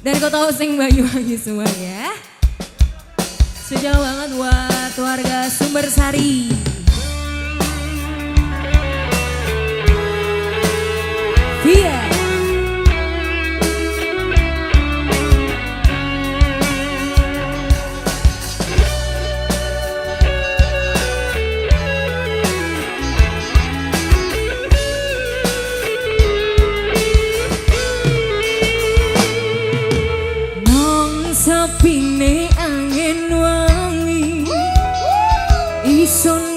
dari kota Oseng Banyuwangi semua ya. Spesial banget buat warga Sumber Sari. son